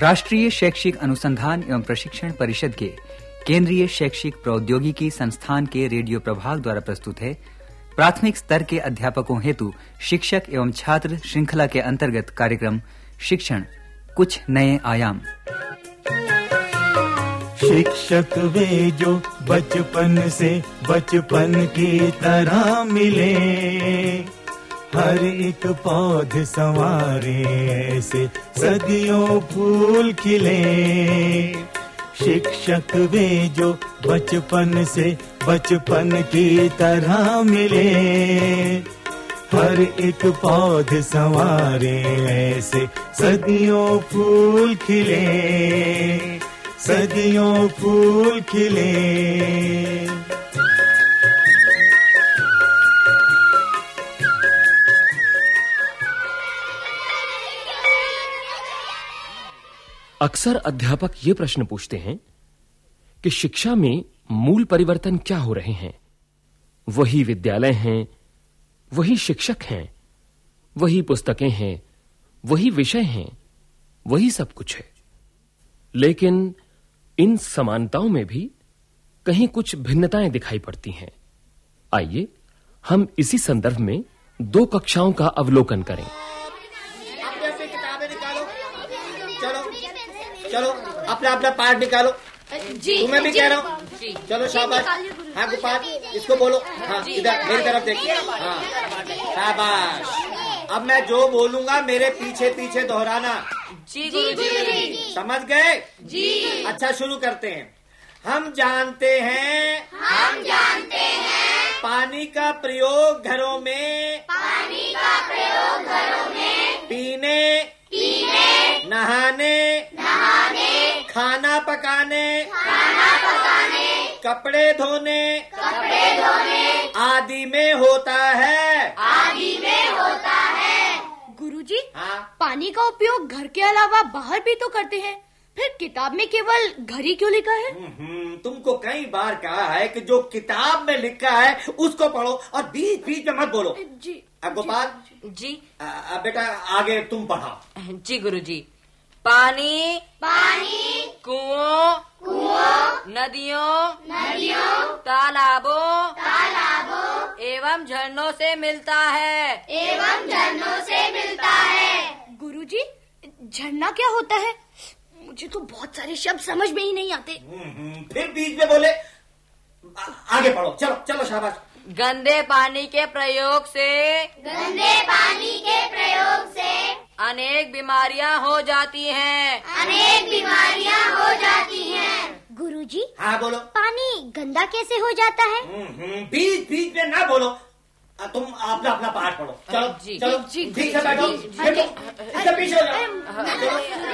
राष्ट्रीय शैक्षिक अनुसंधान एवं प्रशिक्षण परिषद के केंद्रीय शैक्षिक प्रौद्योगिकी संस्थान के रेडियो प्रभाग द्वारा प्रस्तुत है। प्राथमिक स्तर के अध्यापकों हेतु शिक्षक एवं छात्र श्रृंखला के अंतर्गत कार्यक्रम, शिक्षण, कुछ नए आयाम। शिक्षक वे जो बचपन से, बचपन की तरह मिले। हर एक पौध संवारे ऐसे सदियों फूल खिले। शिक्षक वे जो बचपन से बचपन की तरह मिले। हर एक पौध संवारे ऐसे सदियों फूल खिले। सदियों फूल खिले। अक्सर अध्यापक ये प्रश्न पूछते हैं कि शिक्षा में मूल परिवर्तन क्या हो रहे हैं? वही विद्यालय हैं, वही शिक्षक हैं, वही पुस्तकें हैं, वही विषय हैं, वही सब कुछ है। लेकिन इन समानताओं में भी कहीं कुछ भिन्नताएँ दिखाई पड़ती हैं। आइए हम इसी संदर्भ में दो कक्षाओं का अवलोकन करें अपने अपनी किताबें निकालो चलो अपना अपना पार्ट निकालो। जी तुम्हें भी कह रहा हूँ। चलो शाबाश। हाँ गोपाल इसको बोलो। हाँ इधर मेरी तरफ़ देखिए हाँ शाबाश। अब मैं जो बोलूँगा मेरे पीछे पीछे दोहराना। जी गुरुजी समझ गए? जी। अच्छा शुरू करते हैं। हम जानते हैं। हम जानते हैं। पानी का प्रयोग घरों में। पानी का प्रयोग घरों में। पीने। पीने। नहाने। खाना पकाने। खाना पकाने। कपड़े धोने। कपड़े धोने। आदि में होता है। आदि में होता है। गुरुजी हाँ? पानी का उपयोग घर के अलावा बाहर भी तो करते हैं। फिर किताब में केवल घर ही क्यों लिखा है? हम्म, तुमको कई बार कहा है कि जो किताब में लिखा है उसको पढ़ो और बीच बीच में मत बोलो। जी। गोपाल? जी। आ, आ, बेटा आगे तुम पढ़ाओ। जी गुरुजी। पानी पानी कुओं कुओं नदियों नदियों तालाबों तालाबों एवं झरनों से मिलता है। एवं झरनों से मिलता है। गुरुजी झरना क्या होता है? मुझे तो बहुत सारे शब्द समझ में ही नहीं आते। हम्म, फिर बीच में बोले आ, आगे पढ़ो। चलो चलो शाबाश। गंदे पानी के प्रयोग से गंदे पानी के प्रयोग से अनेक बीमारियाँ हो जाती हैं। अनेक बीमारियाँ हो जाती हैं। गुरुजी हाँ बोलो। पानी गंदा कैसे हो जाता है? हम्म, हम्म, बीच बीच में ना बोलो। तुम अपना अपना पाठ पढ़ो। चलो जी, चलो जी, ठीक से बैठो। बैठो। पीछे हो जाओ।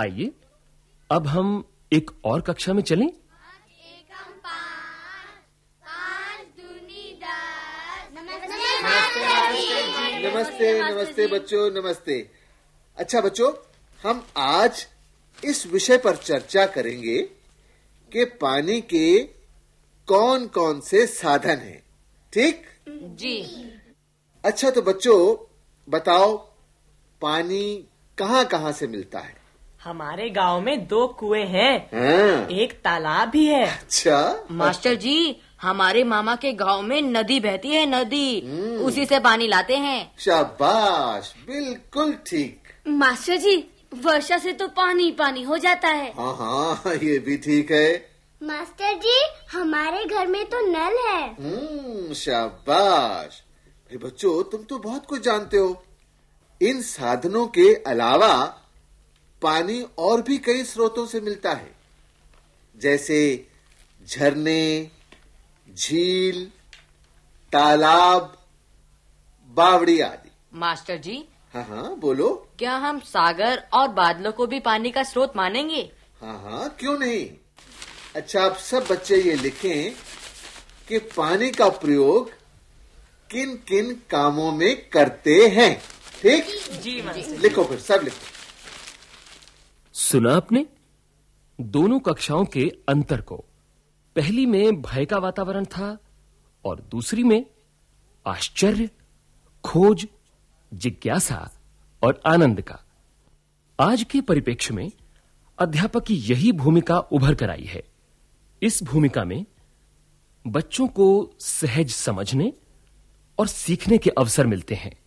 आइए अब हम एक और कक्षा में चलें? नमस्ते नमस्ते बच्चों नमस्ते। अच्छा बच्चों हम आज इस विषय पर चर्चा करेंगे कि पानी के कौन कौन से साधन हैं। ठीक? जी। अच्छा तो बच्चों बताओ पानी कहाँ कहाँ से मिलता है? हमारे गाँव में दो कुएँ हैं। हाँ, एक तालाब भी है। अच्छा। मास्टर जी हमारे मामा के गाँव में नदी बहती है नदी। उसी से पानी लाते हैं। शाबाश बिल्कुल ठीक। मास्टर जी वर्षा से तो पानी पानी हो जाता है। हाँ हाँ ये भी ठीक है। मास्टर जी हमारे घर में तो नल है। हम्म शाबाश। अरे बच्चों तुम तो बहुत कुछ जानते हो। इन साधनों के अलावा पानी और भी कई स्रोतों से मिलता है। जैसे झरने झील तालाब बावड़ी आदि। मास्टर जी हाँ हाँ बोलो। क्या हम सागर और बादलों को भी पानी का स्रोत मानेंगे? हाँ हाँ क्यों नहीं? अच्छा आप सब बच्चे ये लिखें कि पानी का प्रयोग किन किन कामों में करते हैं। ठीक? जी मास्टर लिखो फिर सब लिखो। सुना आपने? दोनों कक्षाओं के अंतर को। पहली में भय का वातावरण था और दूसरी में आश्चर्य, खोज, जिज्ञासा और आनंद का। आज के परिप्रेक्ष्य में अध्यापक की यही भूमिका उभर कर आई है। इस भूमिका में बच्चों को सहज समझने और सीखने के अवसर मिलते हैं।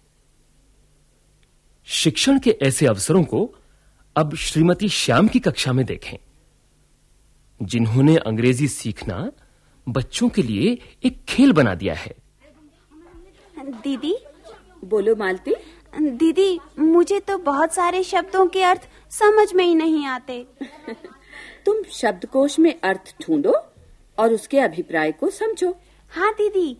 शिक्षण के ऐसे अवसरों को अब श्रीमती श्याम की कक्षा में देखें। जिन्होंने अंग्रेज़ी सीखना बच्चों के लिए एक खेल बना दिया है। दीदी? बोलो मालती। दीदी मुझे तो बहुत सारे शब्दों के अर्थ समझ में ही नहीं आते। तुम शब्दकोश में अर्थ ढूंढो और उसके अभिप्राय को समझो। हाँ दीदी।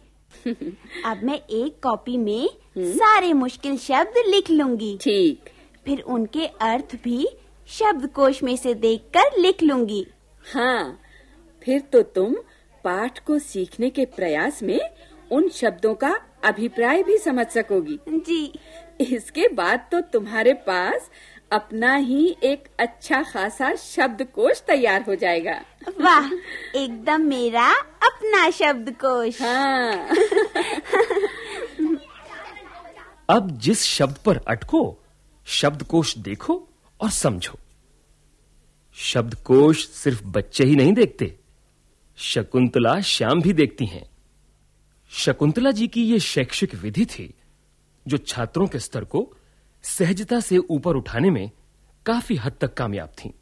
अब मैं एक कॉपी में सारे मुश्किल शब्द लिख लूँगी। ठीक। फिर उनके अर्थ भी शब्दकोश में से देखकर लिख लूँगी। हाँ फिर तो तुम पाठ को सीखने के प्रयास में उन शब्दों का अभिप्राय भी समझ सकोगी। जी। इसके बाद तो तुम्हारे पास अपना ही एक अच्छा खासा शब्दकोश तैयार हो जाएगा। वाह एकदम मेरा अपना शब्दकोश। हाँ। अब जिस शब्द पर अटको शब्दकोश देखो और समझो। शब्दकोश सिर्फ़ बच्चे ही नहीं देखते। शकुंतला श्याम भी देखती हैं। शकुंतला जी की यह शैक्षिक विधि थी, जो छात्रों के स्तर को सहजता से ऊपर उठाने में काफ़ी हद तक कामयाब थी।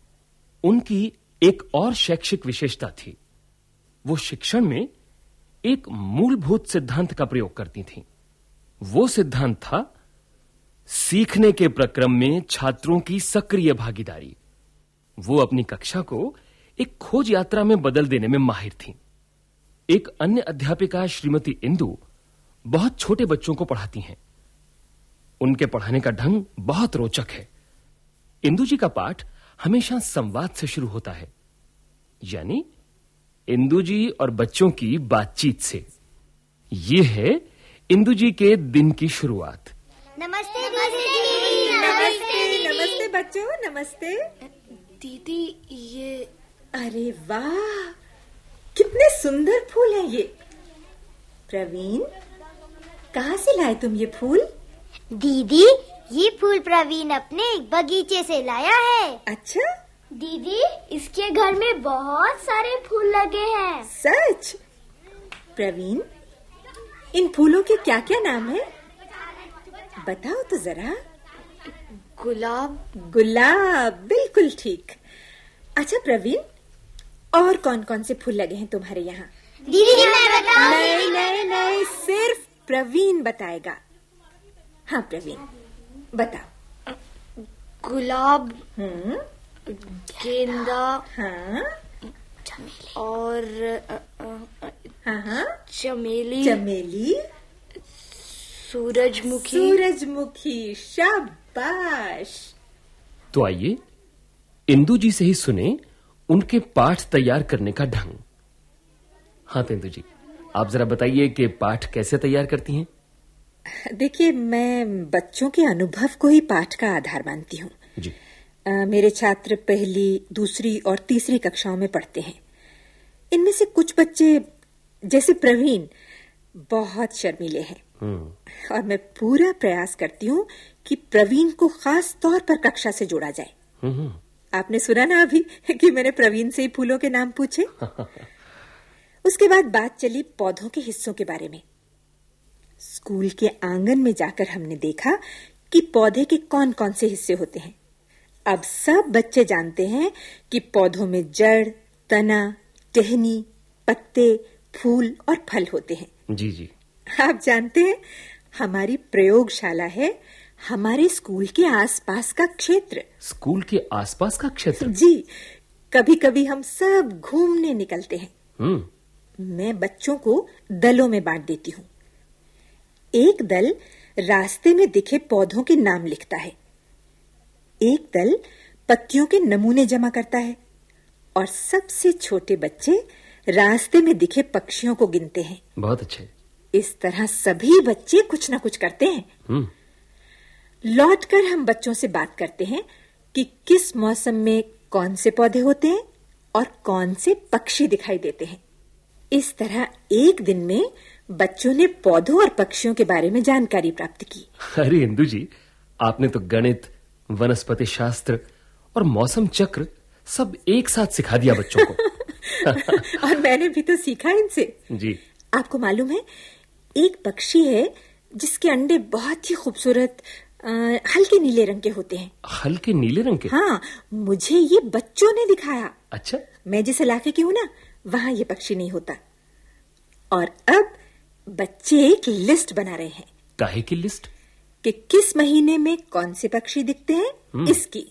उनकी एक और शैक्षिक विशेषता थी। वो शिक्षण में एक मूलभूत सिद्धांत का प्रयोग करती थीं। वो सिद्धांत था, सीखने के प्रक्रम में छात्रों की सक्रिय भागीदारी। वो अपनी कक्षा को एक खोज यात्रा में बदल देने में माहिर थीं। एक अन्य अध्यापिका श्रीमती इंदु बहुत छोटे बच्चों को पढ़ाती हैं। उनके पढ़ाने का ढंग बहुत रोचक है। इंदु जी का पाठ हमेशा संवाद से शुरू होता है। यानी इंदु जी और बच्चों की बातचीत से। ये है इंदु जी के दिन की शुरुआत। नमस्ते दीदी। नमस्ते नमस्ते बच्चों नमस्ते। दीदी ये अरे वाह! कितने सुंदर फूल हैं ये। प्रवीण कहाँ से लाए तुम ये फूल? दीदी ये फूल प्रवीण अपने एक बगीचे से लाया है। अच्छा? दीदी इसके घर में बहुत सारे फूल लगे हैं। सच? प्रवीण इन फूलों के क्या क्या नाम है? बताओ तो जरा। गुलाब गुलाब बिल्कुल ठीक। अच्छा प्रवीण और कौन कौन से फूल लगे हैं तुम्हारे यहाँ? दीदी मैं बताऊँ? नहीं नहीं नहीं सिर्फ़ प्रवीण बताएगा। हाँ प्रवीण बताओ। गुलाब हम्म। गेंदा हाँ। और हाँ हाँ। चमेली। चमेली। सूरजमुखी। सूरजमुखी शाबाश तो आइए इंदु जी से ही सुने उनके पाठ तैयार करने का ढंग। हाँ तो इंदु जी आप जरा बताइए कि पाठ कैसे तैयार करती हैं? देखिए मैं बच्चों के अनुभव को ही पाठ का आधार मानती हूँ। जी। अ, मेरे छात्र पहली दूसरी और तीसरी कक्षाओं में पढ़ते हैं। इनमें से कुछ बच्चे जैसे प्रवीण बहुत शर्मीले हैं। हम्म। और मैं पूरा प्रयास करती हूँ कि प्रवीण को खास तौर पर कक्षा से जोड़ा जाए। हम्म। आपने सुना ना अभी कि मैंने प्रवीण से ही फूलों के नाम पूछे? उसके बाद बात चली पौधों के हिस्सों के बारे में। स्कूल के आँगन में जाकर हमने देखा कि पौधे के कौन कौन से हिस्से होते हैं। अब सब बच्चे जानते हैं कि पौधों में जड़ तना टहनी पत्ते फूल और फल होते हैं। जी जी। आप जानते हैं हमारी प्रयोगशाला है हमारे स्कूल के आसपास का क्षेत्र। स्कूल के आसपास का क्षेत्र? जी कभी कभी हम सब घूमने निकलते हैं। हम्म। मैं बच्चों को दलों में बांट देती हूँ। एक दल रास्ते में दिखे पौधों के नाम लिखता है। एक दल पत्तियों के नमूने जमा करता है। और सबसे छोटे बच्चे रास्ते में दिखे पक्षियों को गिनते हैं। बहुत अच्छे। इस तरह सभी बच्चे कुछ ना कुछ करते हैं। हम्म। लौटकर हम बच्चों से बात करते हैं कि किस मौसम में कौन से पौधे होते हैं और कौन से पक्षी दिखाई देते हैं। इस तरह एक दिन में बच्चों ने पौधों और पक्षियों के बारे में जानकारी प्राप्त की। अरे इंदु जी आपने तो गणित वनस्पति शास्त्र और मौसम चक्र सब एक साथ सिखा दिया बच्चों को। और मैंने भी तो सीखा इनसे। जी। आपको मालूम है एक पक्षी है जिसके अंडे बहुत ही खूबसूरत हल्के नीले रंग के होते हैं। हल्के नीले रंग के? हाँ मुझे ये बच्चों ने दिखाया। अच्छा। मैं जिस इलाके की हूँ ना वहाँ ये पक्षी नहीं होता। और अब बच्चे एक लिस्ट बना रहे हैं काहे की लिस्ट? कि किस महीने में कौन से पक्षी दिखते हैं इसकी।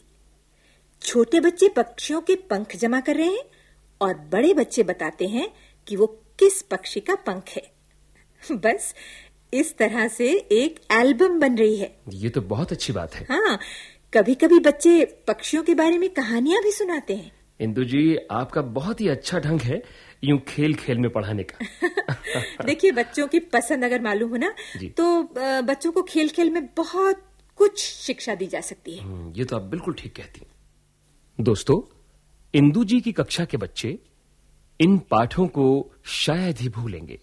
छोटे बच्चे पक्षियों के पंख जमा कर रहे हैं और बड़े बच्चे बताते हैं कि वो किस पक्षी का पंख है। बस इस तरह से एक एल्बम बन रही है। ये तो बहुत अच्छी बात है। हाँ कभी कभी बच्चे पक्षियों के बारे में कहानियाँ भी सुनाते हैं। इंदु जी आपका बहुत ही अच्छा ढंग है यूँ खेल खेल में पढ़ाने का। देखिए बच्चों की पसंद अगर मालूम हो ना तो बच्चों को खेल खेल में बहुत कुछ शिक्षा दी जा सकती है। हम्म, ये तो आप बिल्कुल ठीक कहती हैं। दोस्तों इंदु जी की कक्षा के बच्चे इन पाठों को शायद ही भूलेंगे।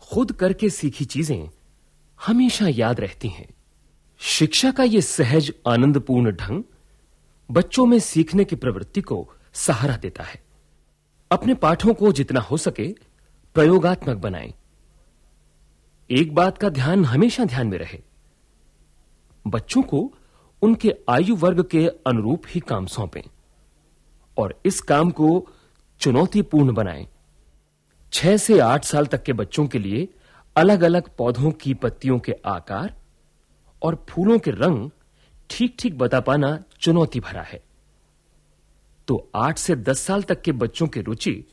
खुद करके सीखी चीज़ें हमेशा याद रहती हैं। शिक्षा का यह सहज, आनंदपूर्ण ढंग बच्चों में सीखने की प्रवृत्ति को सहारा देता है। अपने पाठों को जितना हो सके प्रयोगात्मक बनाएँ। एक बात का ध्यान हमेशा ध्यान में रहे। बच्चों को उनके आयु वर्ग के अनुरूप ही काम सौंपें और इस काम को चुनौतीपूर्ण बनाएँ। छह से आठ साल तक के बच्चों के लिए अलग अलग पौधों की पत्तियों के आकार और फूलों के रंग ठीक ठीक बता पाना चुनौती भरा है। तो आठ से दस साल तक के बच्चों की रुचि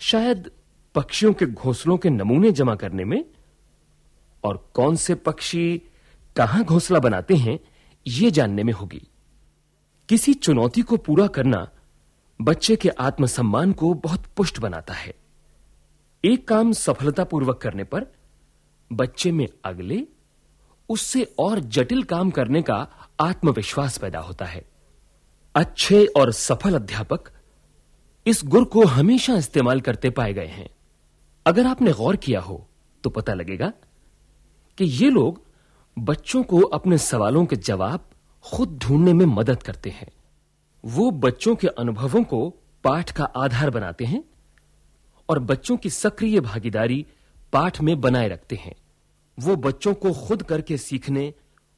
शायद पक्षियों के घोंसलों के नमूने जमा करने में और कौन से पक्षी कहाँ घोंसला बनाते हैं यह जानने में होगी। किसी चुनौती को पूरा करना बच्चे के आत्मसम्मान को बहुत पुष्ट बनाता है। एक काम सफलतापूर्वक करने पर बच्चे में अगले, उससे और जटिल काम करने का आत्मविश्वास पैदा होता है। अच्छे और सफल अध्यापक इस गुर को हमेशा इस्तेमाल करते पाए गए हैं। अगर आपने गौर किया हो तो पता लगेगा कि ये लोग बच्चों को अपने सवालों के जवाब खुद ढूँढने में मदद करते हैं। वो बच्चों के अनुभवों को पाठ का आधार बनाते हैं और बच्चों की सक्रिय भागीदारी पाठ में बनाए रखते हैं। वो बच्चों को खुद करके सीखने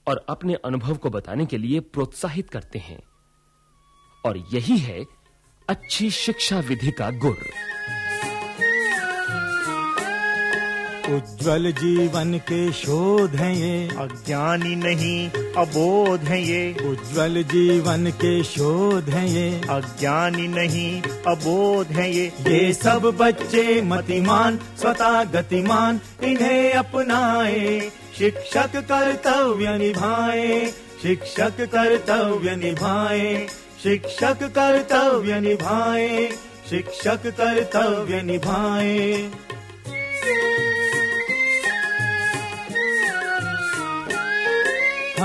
और अपने अनुभव को बताने के लिए प्रोत्साहित करते हैं। और यही है अच्छी शिक्षा विधि का गुर। उज्जवल जीवन के शोध हैं ये। अज्ञानी नहीं अबोध है ये। उज्जवल जीवन के शोध हैं ये। अज्ञानी नहीं अबोध है ये। ये सब बच्चे मतिमान स्वतः गतिमान इन्हें अपनाए। शिक्षक कर्तव्य निभाए शिक्षक कर्तव्य निभाए शिक्षक कर्तव्य निभाए शिक्षक कर्तव्य निभाए।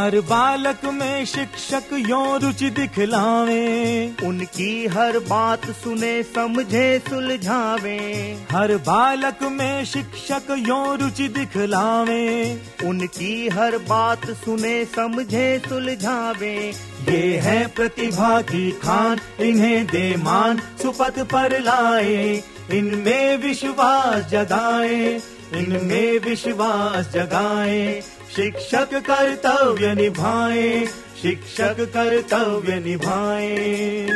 हर बालक में शिक्षक यो रुचि दिखलावे। उनकी हर बात सुने समझे सुलझावे। हर बालक में शिक्षक यो रुचि दिखलावे। उनकी हर बात सुने समझे सुलझावे। ये है प्रतिभा की खान इन्हें दे मान सुपथ पर लाए। इनमें विश्वास जगाए इनमें विश्वास जगाए। शिक्षक कर्तव्य निभाए, शिक्षक कर्तव्य निभाए।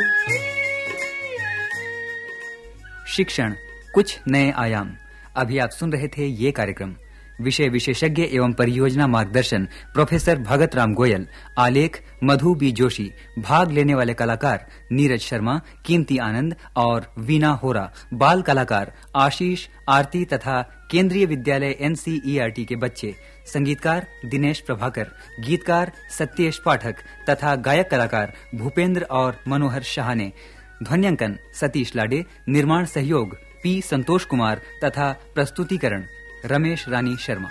शिक्षण, कुछ नए आयाम। अभी आप सुन रहे थे ये कार्यक्रम। विषय विशेषज्ञ एवं परियोजना मार्गदर्शन प्रोफेसर भगत राम गोयल, आलेख मधु बी जोशी, भाग लेने वाले कलाकार नीरज शर्मा, कीमती आनंद और वीना होरा, बाल कलाकार आशीष, आरती तथा केंद्रीय विद्यालय एनसीईआरटी के बच्चे, संगीतकार दिनेश प्रभाकर, गीतकार सत्येश पाठक तथा गायक कलाकार भूपेंद्र और मनोहर शाह ने, ध्वन्यांकन सतीश लाडे, निर्माण सहयोग पी संतोष कुमार तथा प्रस्तुतिकरण। रमेश रानी शर्मा।